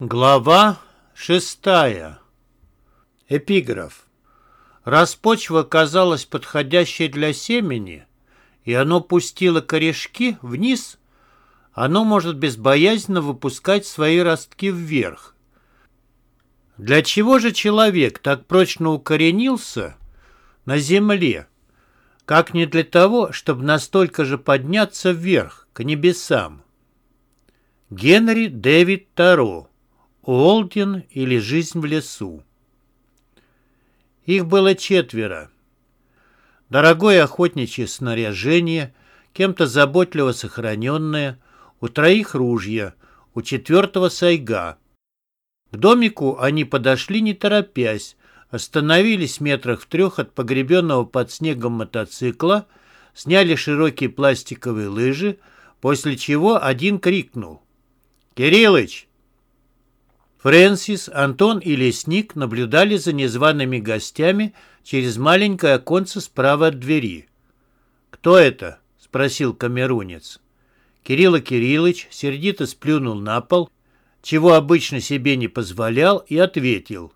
Глава шестая. Эпиграф. Раз почва казалась подходящей для семени, и оно пустило корешки вниз, оно может безбоязненно выпускать свои ростки вверх. Для чего же человек так прочно укоренился на земле, как не для того, чтобы настолько же подняться вверх, к небесам? Генри Дэвид Таро Уолдин или «Жизнь в лесу». Их было четверо. Дорогое охотничье снаряжение, кем-то заботливо сохраненное, у троих ружья, у четвертого сайга. К домику они подошли не торопясь, остановились метрах в трех от погребенного под снегом мотоцикла, сняли широкие пластиковые лыжи, после чего один крикнул. «Кириллыч, Фрэнсис, Антон и Лесник наблюдали за незваными гостями через маленькое оконце справа от двери. «Кто это?» — спросил камерунец. Кирилл Кириллович сердито сплюнул на пол, чего обычно себе не позволял, и ответил.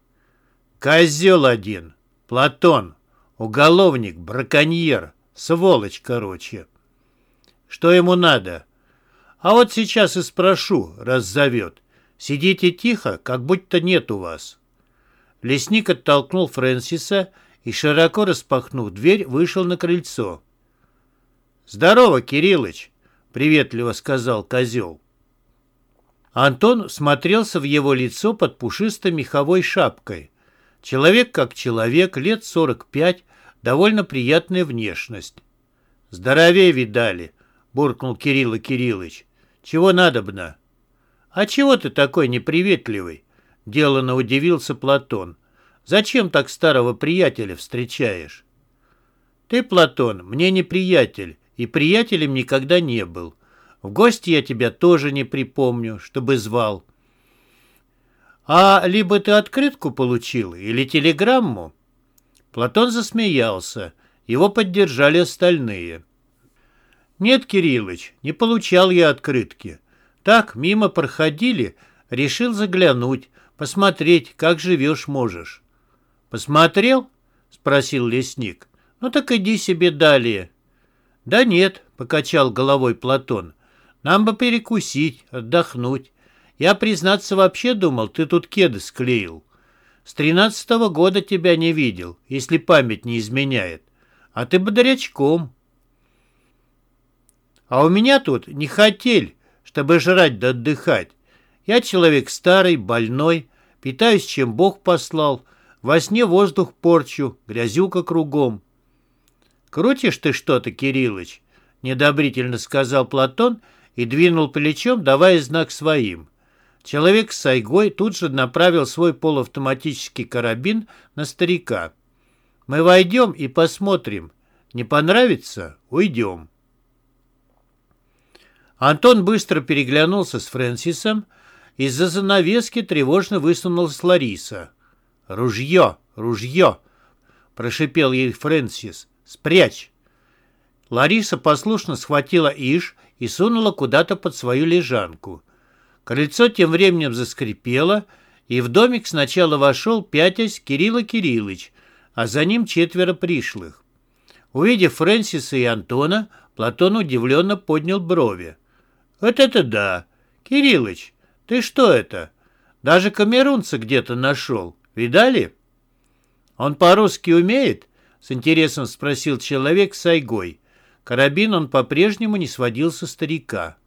«Козел один! Платон! Уголовник, браконьер! Сволочь, короче!» «Что ему надо?» «А вот сейчас и спрошу, раз зовет». Сидите тихо, как будто нет у вас». Лесник оттолкнул Фрэнсиса и, широко распахнув дверь, вышел на крыльцо. «Здорово, Кириллыч!» — приветливо сказал козел. Антон смотрелся в его лицо под пушистой меховой шапкой. Человек как человек, лет сорок пять, довольно приятная внешность. «Здоровее видали!» — буркнул Кирилл Кириллыч. «Чего надобно?» «А чего ты такой неприветливый?» — делано удивился Платон. «Зачем так старого приятеля встречаешь?» «Ты, Платон, мне не приятель, и приятелем никогда не был. В гости я тебя тоже не припомню, чтобы звал». «А либо ты открытку получил, или телеграмму?» Платон засмеялся. Его поддержали остальные. «Нет, Кириллыч, не получал я открытки. Так, мимо проходили, решил заглянуть, посмотреть, как живешь можешь. «Посмотрел?» — спросил лесник. «Ну так иди себе далее». «Да нет», — покачал головой Платон. «Нам бы перекусить, отдохнуть. Я, признаться, вообще думал, ты тут кеды склеил. С тринадцатого года тебя не видел, если память не изменяет. А ты бодрячком». «А у меня тут не хотель чтобы жрать да отдыхать. Я человек старый, больной, питаюсь, чем Бог послал, во сне воздух порчу, грязюка кругом. «Крутишь ты что-то, Кириллыч?» — недобрительно сказал Платон и двинул плечом, давая знак своим. Человек с сайгой тут же направил свой полуавтоматический карабин на старика. «Мы войдем и посмотрим. Не понравится — уйдем». Антон быстро переглянулся с Фрэнсисом. Из-за занавески тревожно высунулась Лариса. «Ружье! Ружье!» — прошипел ей Фрэнсис. «Спрячь!» Лариса послушно схватила Иш и сунула куда-то под свою лежанку. Крыльцо тем временем заскрипело, и в домик сначала вошел пятясь Кирилла Кириллыч, а за ним четверо пришлых. Увидев Фрэнсиса и Антона, Платон удивленно поднял брови. Вот это да! Кириллыч, ты что это? Даже камерунца где-то нашел. Видали? Он по-русски умеет? С интересом спросил человек с айгой. Карабин он по-прежнему не сводил со старика.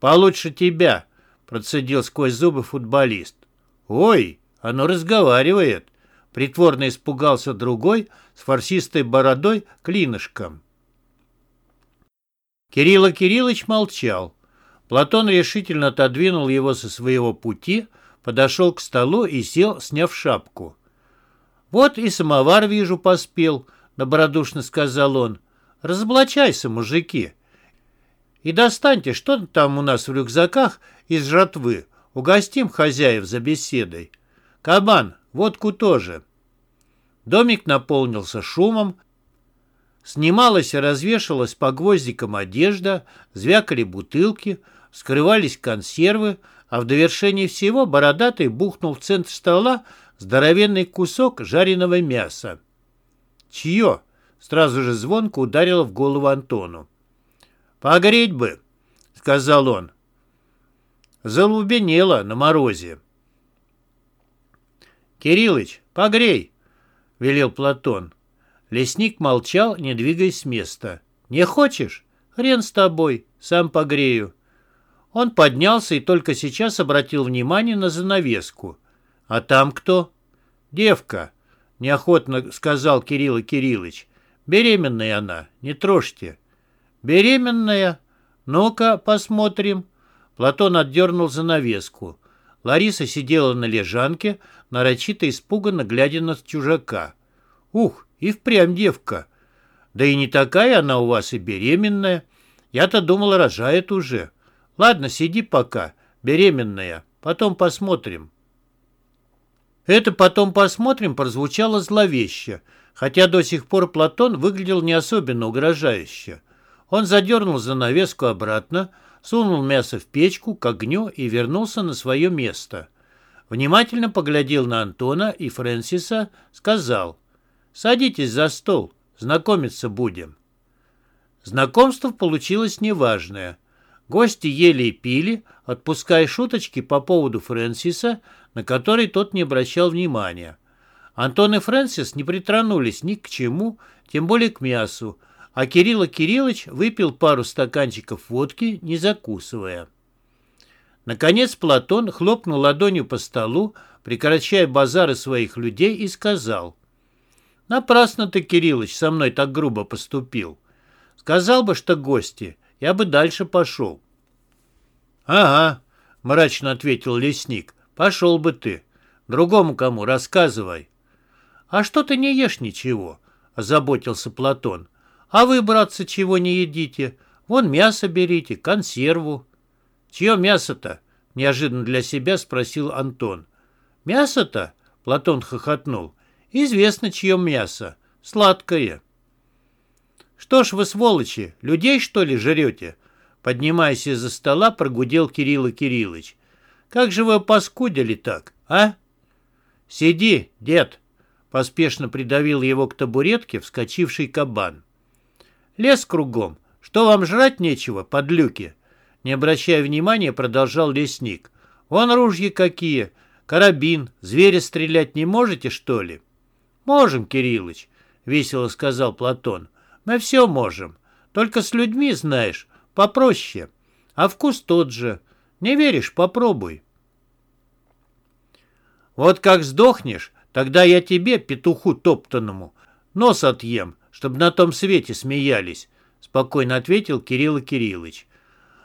«Получше тебя», — процедил сквозь зубы футболист. «Ой, оно разговаривает», — притворно испугался другой с фарсистой бородой клинышком. Кирилл Кириллович молчал. Платон решительно отодвинул его со своего пути, подошел к столу и сел, сняв шапку. «Вот и самовар, вижу, поспел», — добродушно сказал он. «Разоблачайся, мужики. И достаньте, что там у нас в рюкзаках из жатвы. Угостим хозяев за беседой. Кабан, водку тоже». Домик наполнился шумом, снималась и развешалась по гвоздикам одежда, звякали бутылки — скрывались консервы, а в довершении всего бородатый бухнул в центр стола здоровенный кусок жареного мяса. «Чье?» — сразу же звонко ударило в голову Антону. «Погреть бы», — сказал он. Залубенело на морозе. «Кириллыч, погрей!» — велел Платон. Лесник молчал, не двигаясь с места. «Не хочешь? Хрен с тобой, сам погрею». Он поднялся и только сейчас обратил внимание на занавеску. «А там кто?» «Девка», — неохотно сказал Кирилл Кириллович. «Беременная она, не трожьте». «Беременная? Ну-ка, посмотрим». Платон отдернул занавеску. Лариса сидела на лежанке, нарочито испуганно глядя на чужака. «Ух, и впрямь девка! Да и не такая она у вас и беременная. Я-то думала, рожает уже. Ладно, сиди пока, беременная, потом посмотрим». Это «потом посмотрим» прозвучало зловеще, хотя до сих пор Платон выглядел не особенно угрожающе. Он задернул занавеску обратно, сунул мясо в печку к огню и вернулся на свое место. Внимательно поглядел на Антона и Фрэнсиса, сказал «Садитесь за стол, знакомиться будем». Знакомство получилось неважное. Гости ели и пили, отпуская шуточки по поводу Фрэнсиса, на которые тот не обращал внимания. Антон и Фрэнсис не притронулись ни к чему, тем более к мясу, а Кирилл Кириллович выпил пару стаканчиков водки, не закусывая. Наконец Платон хлопнул ладонью по столу, прекращая базары своих людей, и сказал, «Напрасно ты, Кириллыч, со мной так грубо поступил. Сказал бы, что гости, я бы дальше пошел». «Ага», — мрачно ответил лесник, — «пошел бы ты. Другому кому рассказывай». «А что ты не ешь ничего?» — озаботился Платон. А вы, братцы, чего не едите? Вон мясо берите, консерву. Чье мясо-то? Неожиданно для себя спросил Антон. Мясо-то? Платон хохотнул. Известно, чье мясо. Сладкое. Что ж вы, сволочи, людей, что ли, жрете? Поднимаясь из-за стола, прогудел Кирилл Кириллович. Как же вы опаскудили так, а? Сиди, дед, поспешно придавил его к табуретке вскочивший кабан. Лес кругом. Что вам жрать нечего, подлюки?» Не обращая внимания, продолжал лесник. «Вон ружья какие. Карабин. Зверя стрелять не можете, что ли?» «Можем, Кириллыч», — весело сказал Платон. «Мы все можем. Только с людьми, знаешь, попроще. А вкус тот же. Не веришь? Попробуй». «Вот как сдохнешь, тогда я тебе, петуху топтанному, нос отъем, чтобы на том свете смеялись», — спокойно ответил Кирилл Кириллович.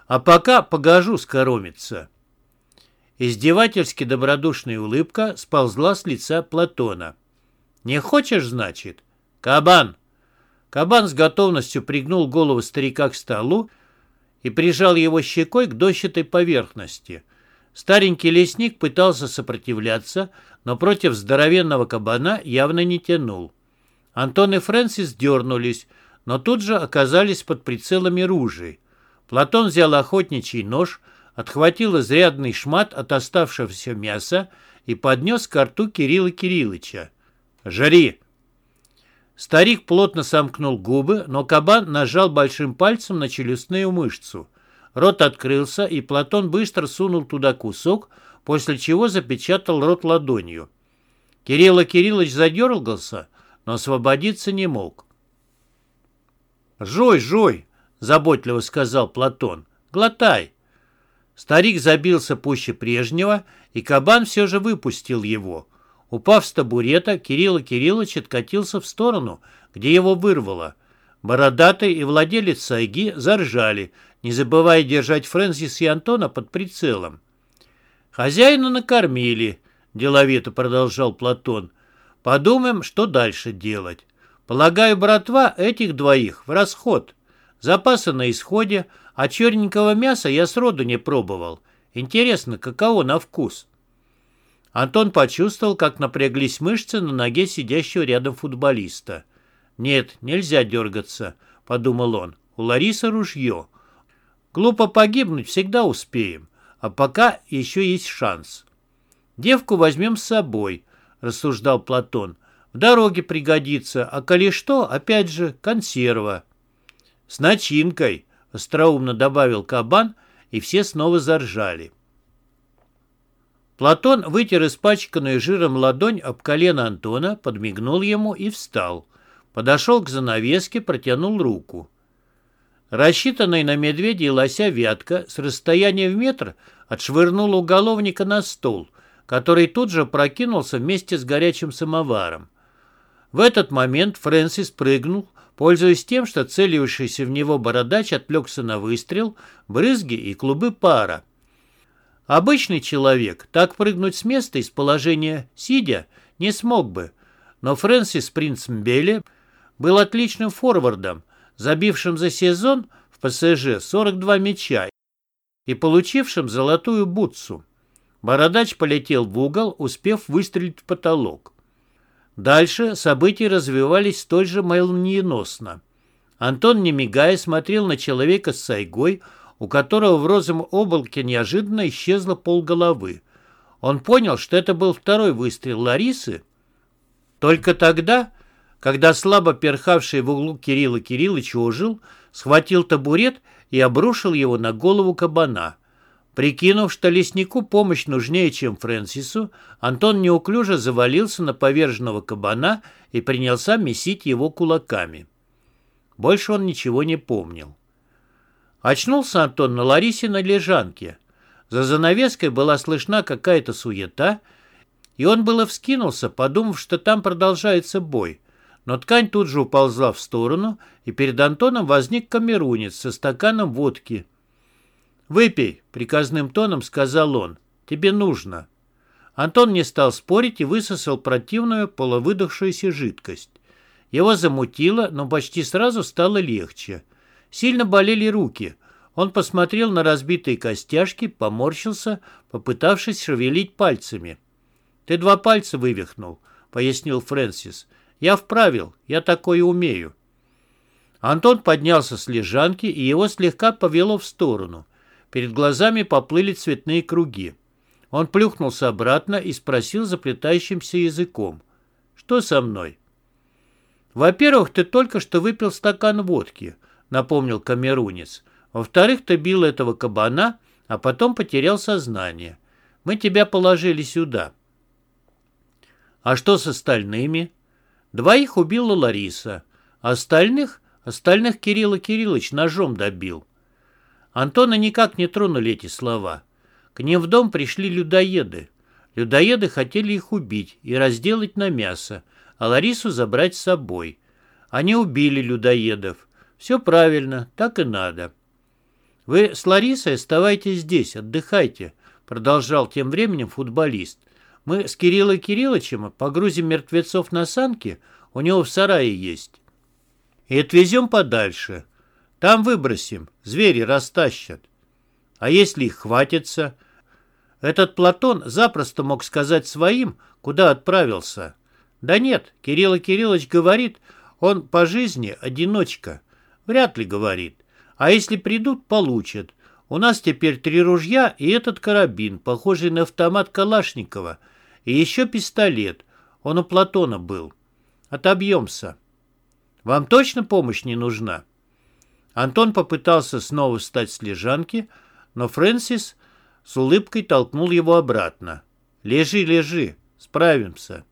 «А пока погожу скоромиться». Издевательски добродушная улыбка сползла с лица Платона. «Не хочешь, значит? Кабан!» Кабан с готовностью пригнул голову старика к столу и прижал его щекой к дощатой поверхности. Старенький лесник пытался сопротивляться, но против здоровенного кабана явно не тянул. Антон и Фрэнсис дернулись, но тут же оказались под прицелами ружей. Платон взял охотничий нож, отхватил изрядный шмат от оставшегося мяса и поднес к рту Кирилла Кириллыча. «Жри!» Старик плотно сомкнул губы, но кабан нажал большим пальцем на челюстную мышцу. Рот открылся, и Платон быстро сунул туда кусок, после чего запечатал рот ладонью. Кирилл Кириллович задергался, но освободиться не мог. «Жуй, жуй!» — заботливо сказал Платон. «Глотай!» Старик забился пуще прежнего, и кабан все же выпустил его. Упав с табурета, Кирилл Кириллович откатился в сторону, где его вырвало. Бородатый и владелец сайги заржали, не забывая держать Фрэнсис и Антона под прицелом. «Хозяина накормили», — деловито продолжал Платон. Подумаем, что дальше делать. Полагаю, братва, этих двоих в расход. Запасы на исходе, а черненького мяса я сроду не пробовал. Интересно, каково на вкус?» Антон почувствовал, как напряглись мышцы на ноге сидящего рядом футболиста. «Нет, нельзя дергаться», — подумал он. «У Ларисы ружье. Глупо погибнуть всегда успеем. а пока еще есть шанс. «Девку возьмем с собой», — рассуждал Платон. «В дороге пригодится, а коли что, опять же, консерва». «С начинкой», — остроумно добавил кабан, и все снова заржали. Платон вытер испачканную жиром ладонь об колено Антона, подмигнул ему и встал. Подошел к занавеске, протянул руку. Рассчитанная на медведя и лося вятка с расстояния в метр отшвырнула уголовника на стол, который тут же прокинулся вместе с горячим самоваром. В этот момент Фрэнсис прыгнул, пользуясь тем, что целившийся в него бородач отвлекся на выстрел, брызги и клубы пара. Обычный человек так прыгнуть с места из положения сидя не смог бы, но Фрэнсис Принц Мбеле был отличным форвардом, забившим за сезон в ПСЖ 42 мяча и получившим золотую бутсу. Бородач полетел в угол, успев выстрелить в потолок. Дальше события развивались столь же молниеносно. Антон, не мигая, смотрел на человека с сайгой, у которого в розовом облаке неожиданно исчезло полголовы. Он понял, что это был второй выстрел Ларисы. Только тогда, когда слабо перхавший в углу Кирилла Кириллович ожил, схватил табурет и обрушил его на голову кабана. Прикинув, что леснику помощь нужнее, чем Фрэнсису, Антон неуклюже завалился на поверженного кабана и принялся месить его кулаками. Больше он ничего не помнил. Очнулся Антон на Ларисе на лежанке. За занавеской была слышна какая-то суета, и он было вскинулся, подумав, что там продолжается бой. Но ткань тут же уползла в сторону, и перед Антоном возник камерунец со стаканом водки. «Выпей», — приказным тоном сказал он, — «тебе нужно». Антон не стал спорить и высосал противную половыдохшуюся жидкость. Его замутило, но почти сразу стало легче. Сильно болели руки. Он посмотрел на разбитые костяшки, поморщился, попытавшись шевелить пальцами. «Ты два пальца вывихнул», — пояснил Фрэнсис. «Я вправил, я такое умею». Антон поднялся с лежанки, и его слегка повело в сторону. Перед глазами поплыли цветные круги. Он плюхнулся обратно и спросил заплетающимся языком. «Что со мной?» «Во-первых, ты только что выпил стакан водки напомнил камерунец. Во-вторых, ты бил этого кабана, а потом потерял сознание. Мы тебя положили сюда. А что с остальными? Двоих убила Лариса. Остальных? Остальных Кирилла Кириллович ножом добил. Антона никак не тронули эти слова. К ним в дом пришли людоеды. Людоеды хотели их убить и разделать на мясо, а Ларису забрать с собой. Они убили людоедов. Все правильно, так и надо. Вы с Ларисой оставайтесь здесь, отдыхайте, продолжал тем временем футболист. Мы с Кириллом Кирилловичем погрузим мертвецов на санки, у него в сарае есть. И отвезем подальше. Там выбросим, звери растащат. А если их хватится? Этот Платон запросто мог сказать своим, куда отправился. Да нет, Кирилл Кириллович говорит, он по жизни одиночка. Вряд ли, говорит. А если придут, получат. У нас теперь три ружья и этот карабин, похожий на автомат Калашникова. И еще пистолет. Он у Платона был. Отобьемся. Вам точно помощь не нужна? Антон попытался снова встать с лежанки, но Фрэнсис с улыбкой толкнул его обратно. «Лежи, лежи, справимся».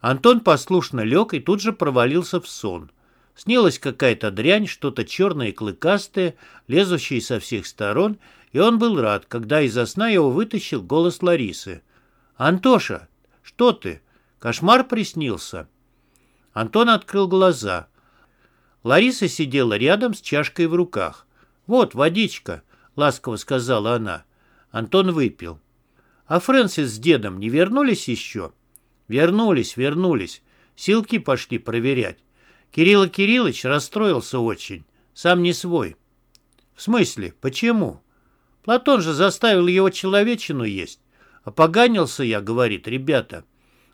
Антон послушно лег и тут же провалился в сон. Снилась какая-то дрянь, что-то черное и клыкастое, лезущее со всех сторон, и он был рад, когда из-за сна его вытащил голос Ларисы. «Антоша, что ты? Кошмар приснился?» Антон открыл глаза. Лариса сидела рядом с чашкой в руках. «Вот, водичка», — ласково сказала она. Антон выпил. «А Фрэнсис с дедом не вернулись еще?» «Вернулись, вернулись. Силки пошли проверять. Кирилл Кириллович расстроился очень. Сам не свой. В смысле? Почему? Платон же заставил его человечину есть. Опоганился я, говорит, ребята.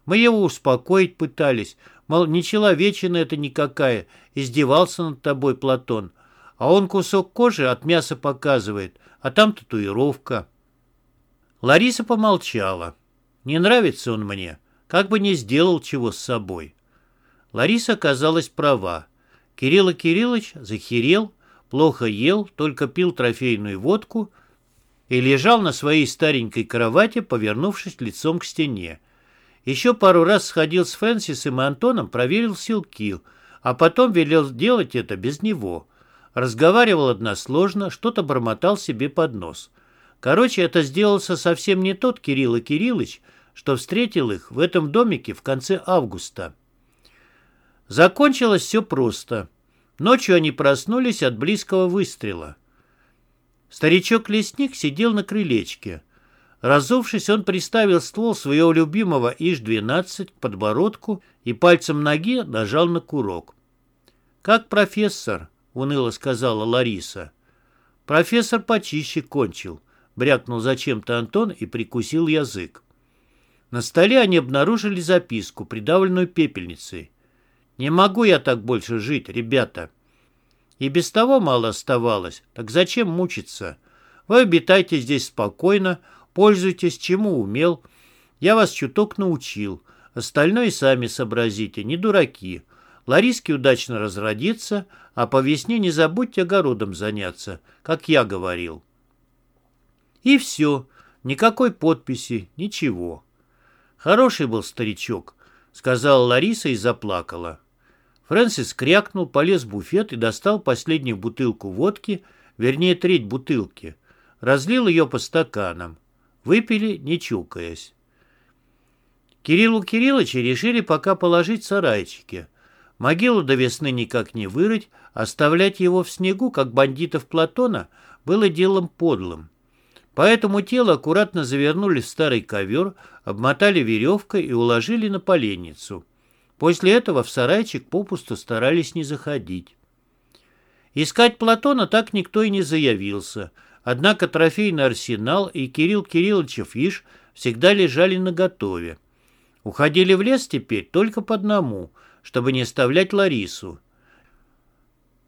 Мы его успокоить пытались. Мол, не человечина это никакая. Издевался над тобой Платон. А он кусок кожи от мяса показывает, а там татуировка. Лариса помолчала. Не нравится он мне, как бы не сделал чего с собой. Лариса оказалась права. Кирилл Кириллович захерел, плохо ел, только пил трофейную водку и лежал на своей старенькой кровати, повернувшись лицом к стене. Еще пару раз сходил с Фрэнсисом и Антоном, проверил силки, а потом велел делать это без него. Разговаривал односложно, что-то бормотал себе под нос. Короче, это сделался совсем не тот Кирилл Кириллович, что встретил их в этом домике в конце августа. Закончилось все просто. Ночью они проснулись от близкого выстрела. Старичок-лесник сидел на крылечке. Разувшись, он приставил ствол своего любимого ИЖ-12 к подбородку и пальцем ноги нажал на курок. «Как профессор?» — уныло сказала Лариса. «Профессор почище кончил», — брякнул зачем-то Антон и прикусил язык. На столе они обнаружили записку, придавленную пепельницей. Не могу я так больше жить, ребята. И без того мало оставалось, так зачем мучиться? Вы обитайте здесь спокойно, пользуйтесь, чему умел. Я вас чуток научил. Остальное сами сообразите, не дураки. Лариске удачно разродиться, а по весне не забудьте огородом заняться, как я говорил. И все. Никакой подписи, ничего. Хороший был старичок, сказала Лариса и заплакала. Фрэнсис крякнул, полез в буфет и достал последнюю бутылку водки, вернее, треть бутылки. Разлил ее по стаканам. Выпили, не чукаясь. Кириллу Кирилловича решили пока положить в сарайчике. Могилу до весны никак не вырыть, оставлять его в снегу, как бандитов Платона, было делом подлым. Поэтому тело аккуратно завернули в старый ковер, обмотали веревкой и уложили на поленницу. После этого в сарайчик попусту старались не заходить. Искать Платона так никто и не заявился, однако трофейный арсенал и Кирилл Кирилловичев Иш всегда лежали наготове. Уходили в лес теперь только по одному, чтобы не оставлять Ларису.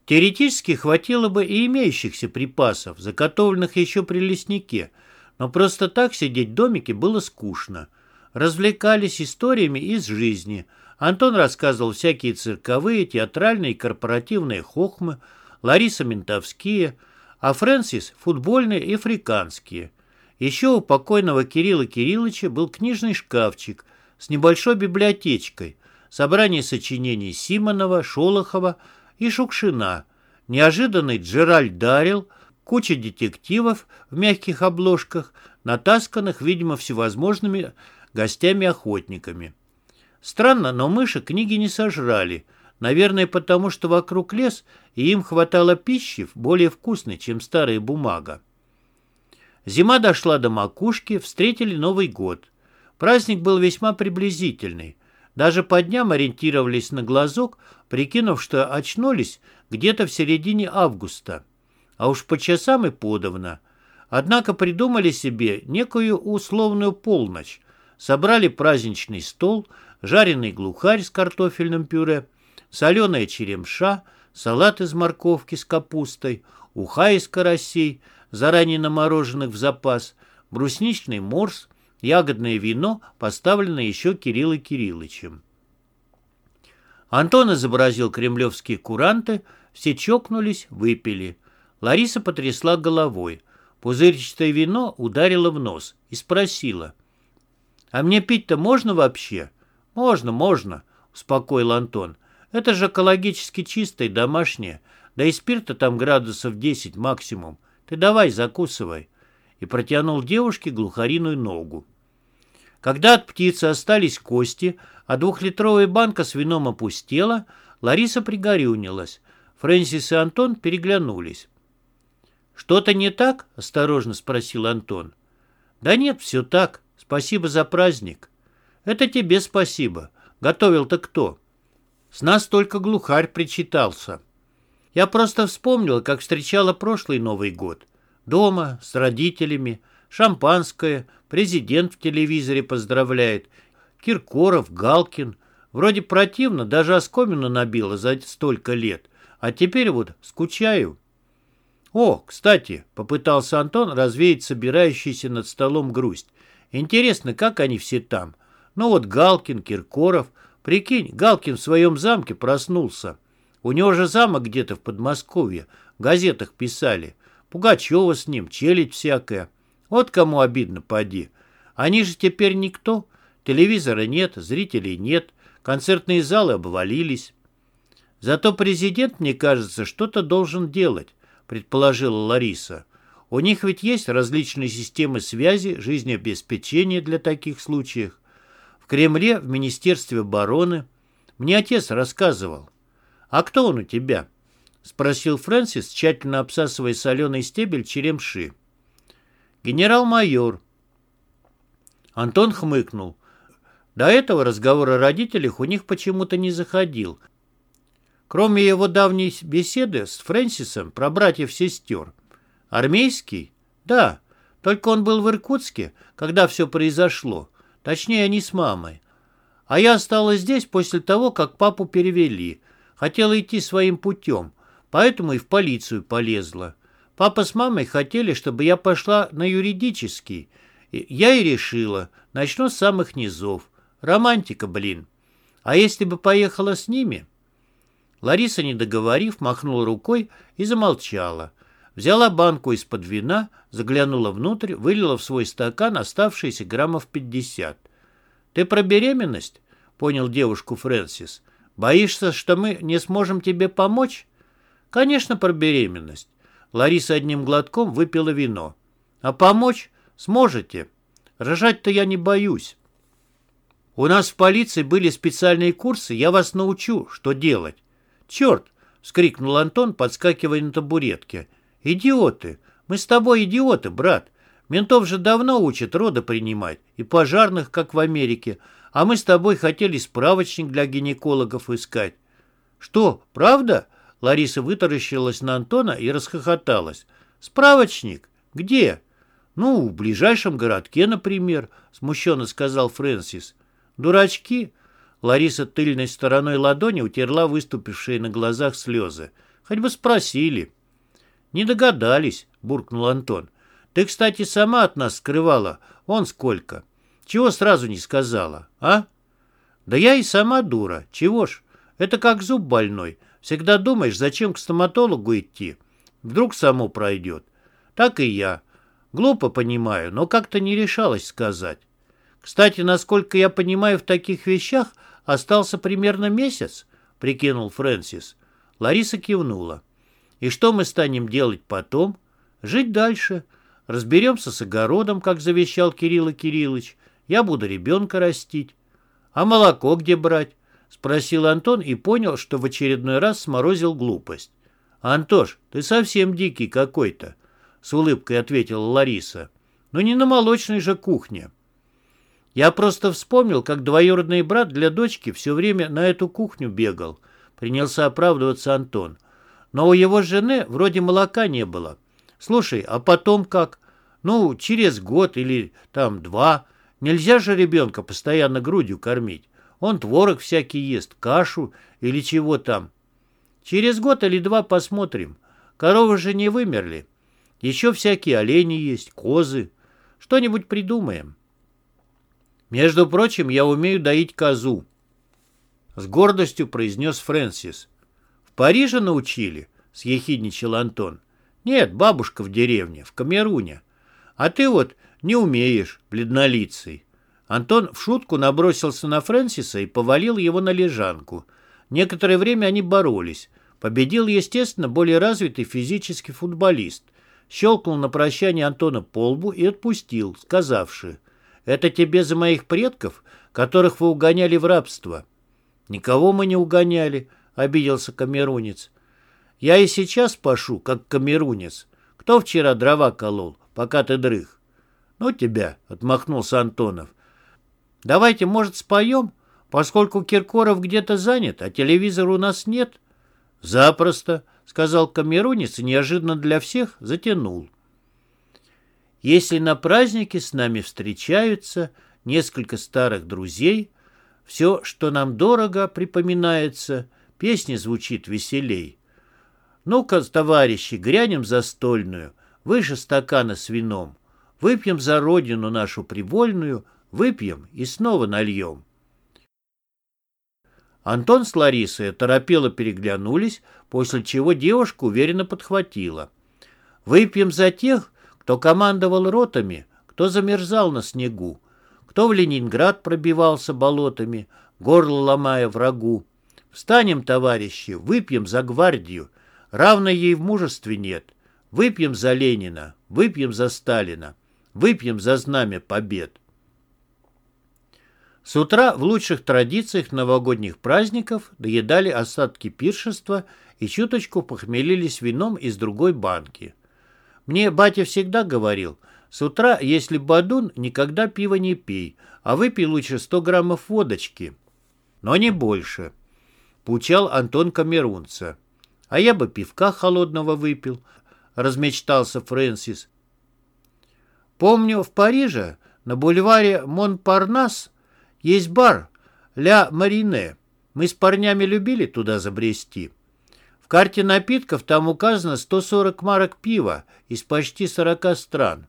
Теоретически хватило бы и имеющихся припасов, заготовленных еще при леснике, но просто так сидеть в домике было скучно. Развлекались историями из жизни – Антон рассказывал всякие цирковые, театральные и корпоративные хохмы, Лариса ментовские, а Фрэнсис – футбольные и африканские. Еще у покойного Кирилла Кирилловича был книжный шкафчик с небольшой библиотечкой, собрание сочинений Симонова, Шолохова и Шукшина, неожиданный Джеральд Дарил, куча детективов в мягких обложках, натасканных, видимо, всевозможными гостями-охотниками. Странно, но мыши книги не сожрали. Наверное, потому что вокруг лес, и им хватало пищи более вкусной, чем старая бумага. Зима дошла до макушки, встретили Новый год. Праздник был весьма приблизительный. Даже по дням ориентировались на глазок, прикинув, что очнулись где-то в середине августа. А уж по часам и подавно. Однако придумали себе некую условную полночь. Собрали праздничный стол – жареный глухарь с картофельным пюре, соленая черемша, салат из морковки с капустой, уха из карасей, заранее намороженных в запас, брусничный морс, ягодное вино, поставленное еще Кириллой Кириллычем. Антон изобразил кремлевские куранты, все чокнулись, выпили. Лариса потрясла головой. Пузырчатое вино ударило в нос и спросила. «А мне пить-то можно вообще?» «Можно, можно», — успокоил Антон. «Это же экологически чистое, домашнее. Да и спирта там градусов 10 максимум. Ты давай, закусывай». И протянул девушке глухариную ногу. Когда от птицы остались кости, а двухлитровая банка с вином опустела, Лариса пригорюнилась. Фрэнсис и Антон переглянулись. «Что-то не так?» — осторожно спросил Антон. «Да нет, все так. Спасибо за праздник». Это тебе спасибо. Готовил-то кто? С нас только глухарь причитался. Я просто вспомнил, как встречала прошлый Новый год. Дома, с родителями, шампанское, президент в телевизоре поздравляет, Киркоров, Галкин. Вроде противно, даже оскомину набило за столько лет. А теперь вот скучаю. «О, кстати», — попытался Антон развеять собирающийся над столом грусть. «Интересно, как они все там? Ну вот Галкин, Киркоров. Прикинь, Галкин в своем замке проснулся. У него же замок где-то в Подмосковье. В газетах писали. Пугачева с ним, челядь всякая. Вот кому обидно, поди. Они же теперь никто. Телевизора нет, зрителей нет. Концертные залы обвалились. Зато президент, мне кажется, что-то должен делать предположила Лариса. У них ведь есть различные системы связи, жизнеобеспечения для таких случаев. В Кремле, в Министерстве обороны. Мне отец рассказывал. «А кто он у тебя?» — спросил Фрэнсис, тщательно обсасывая соленый стебель черемши. «Генерал-майор». Антон хмыкнул. До этого разговор о родителях у них почему-то не заходил, Кроме его давней беседы с Фрэнсисом про братьев-сестер. Армейский? Да, только он был в Иркутске, когда все произошло. Точнее, они с мамой. А я осталась здесь после того, как папу перевели. Хотела идти своим путем, поэтому и в полицию полезла. Папа с мамой хотели, чтобы я пошла на юридический. Я и решила, начну с самых низов. Романтика, блин. А если бы поехала с ними... Лариса, не договорив, махнула рукой и замолчала. Взяла банку из-под вина, заглянула внутрь, вылила в свой стакан оставшиеся граммов пятьдесят. «Ты про беременность?» — понял девушку Фрэнсис. «Боишься, что мы не сможем тебе помочь?» «Конечно, про беременность». Лариса одним глотком выпила вино. «А помочь сможете? Рожать-то я не боюсь». «У нас в полиции были специальные курсы, я вас научу, что делать. «Черт!» — вскрикнул Антон, подскакивая на табуретке. «Идиоты! Мы с тобой идиоты, брат! Ментов же давно учат роды принимать, и пожарных, как в Америке, а мы с тобой хотели справочник для гинекологов искать». «Что, правда?» — Лариса вытаращилась на Антона и расхохоталась. «Справочник? Где?» «Ну, в ближайшем городке, например», — смущенно сказал Фрэнсис. «Дурачки!» Лариса тыльной стороной ладони утерла выступившие на глазах слезы. Хоть бы спросили. «Не догадались», — буркнул Антон. «Ты, кстати, сама от нас скрывала. Он сколько. Чего сразу не сказала, а?» «Да я и сама дура. Чего ж? Это как зуб больной. Всегда думаешь, зачем к стоматологу идти. Вдруг само пройдет. Так и я. Глупо понимаю, но как-то не решалась сказать. Кстати, насколько я понимаю в таких вещах, остался примерно месяц?» — прикинул Фрэнсис. Лариса кивнула. «И что мы станем делать потом? Жить дальше. Разберемся с огородом, как завещал Кирилл Кириллович. Я буду ребенка растить. А молоко где брать?» — спросил Антон и понял, что в очередной раз сморозил глупость. «Антош, ты совсем дикий какой-то», — с улыбкой ответила Лариса. «Но не на молочной же кухне». Я просто вспомнил, как двоюродный брат для дочки все время на эту кухню бегал. Принялся оправдываться Антон. Но у его жены вроде молока не было. Слушай, а потом как? Ну, через год или там два. Нельзя же ребенка постоянно грудью кормить. Он творог всякий ест, кашу или чего там. Через год или два посмотрим. Коровы же не вымерли. Еще всякие олени есть, козы. Что-нибудь придумаем. «Между прочим, я умею доить козу», — с гордостью произнес Фрэнсис. «В Париже научили?» — съехидничал Антон. «Нет, бабушка в деревне, в Камеруне. А ты вот не умеешь, бледнолицый». Антон в шутку набросился на Фрэнсиса и повалил его на лежанку. Некоторое время они боролись. Победил, естественно, более развитый физический футболист. Щелкнул на прощание Антона по лбу и отпустил, сказавши это тебе за моих предков, которых вы угоняли в рабство. Никого мы не угоняли, обиделся камерунец. Я и сейчас пашу, как камерунец. Кто вчера дрова колол, пока ты дрых? Ну тебя, отмахнулся Антонов. Давайте, может, споем, поскольку Киркоров где-то занят, а телевизора у нас нет? Запросто, сказал камерунец и неожиданно для всех затянул. Если на празднике с нами встречаются несколько старых друзей, все, что нам дорого, припоминается, песня звучит веселей. Ну-ка, товарищи, грянем застольную, выше стакана с вином. Выпьем за родину нашу привольную, выпьем и снова нальем. Антон с Ларисой торопело переглянулись, после чего девушка уверенно подхватила. «Выпьем за тех, кто командовал ротами, кто замерзал на снегу, кто в Ленинград пробивался болотами, горло ломая врагу. Встанем, товарищи, выпьем за гвардию, равной ей в мужестве нет. Выпьем за Ленина, выпьем за Сталина, выпьем за знамя побед». С утра в лучших традициях новогодних праздников доедали остатки пиршества и чуточку похмелились вином из другой банки. Мне батя всегда говорил, с утра, если бадун, никогда пива не пей, а выпей лучше 100 граммов водочки, но не больше. Пучал Антон Камерунца. А я бы пивка холодного выпил, размечтался Фрэнсис. Помню, в Париже на бульваре Монпарнас есть бар «Ля Марине». Мы с парнями любили туда забрести. В карте напитков там указано 140 марок пива из почти 40 стран.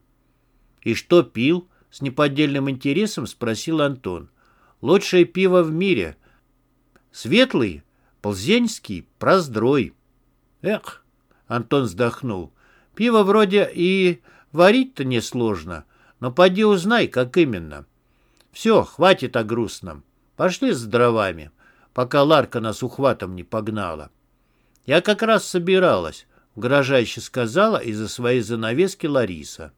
«И что пил?» — с неподдельным интересом спросил Антон. «Лучшее пиво в мире. Светлый, ползенский, проздрой». «Эх!» — Антон вздохнул. «Пиво вроде и варить-то несложно, но поди узнай, как именно». Все, хватит о грустном. Пошли с дровами, пока Ларка нас ухватом не погнала. Я как раз собиралась, угрожающе сказала из-за своей занавески Лариса.